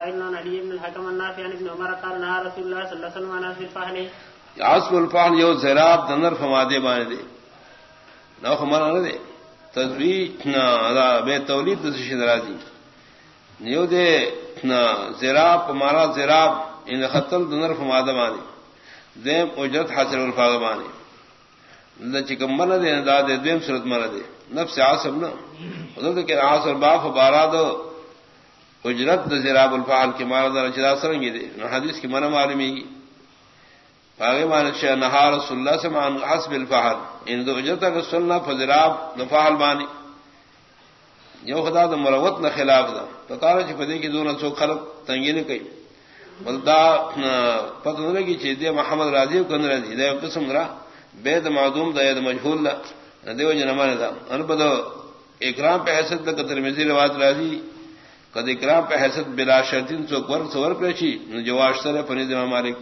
عن علي بن الحكم النافع عن ابن عمر قال نهى رسول الله صلى الله عليه وسلم عن أسف الفحل. عاصم الفحل یو زراب دنر فمادے بانے دے نو خمانا نہ دے تزویج نا دا بے تولید دسی درازی نیو دے نا زراب مارا زراب یعنی ان خطل دنر فمادہ بانے دیم اجرت حاصل الفاظ بانے چکم من دے دا دے دیم صورت من دے نفس عاصم نا حضرت کہ عاصم باف بارا دو اجرت زراب الفعال کی مارا در چدا سرنگی دے. حدیث کی من معلومی گی. فاغی مان شاہ نہا رسول اللہ سے مان حسب الفعال ان یعنی دو اجرت کا سننا فزراب دفعال بانی یو خدا دا مروت نہ خلاف دا. پکارا چی پدے کی دونوں سو خلق تنگی نے کئی. بلدا پتہ نہ لگی چیز دے محمد راضی کن رضی دے قسم را. بید معدوم دا ید مجھول دا دیو جنمان دا. ان پدو اکرام پہ حیثت دا ترمیزی روایت راضی. کدی اکرام پہ حیثیت بلا شرطین سو ور سور پیچی جو آشتر ہے پنید مالک۔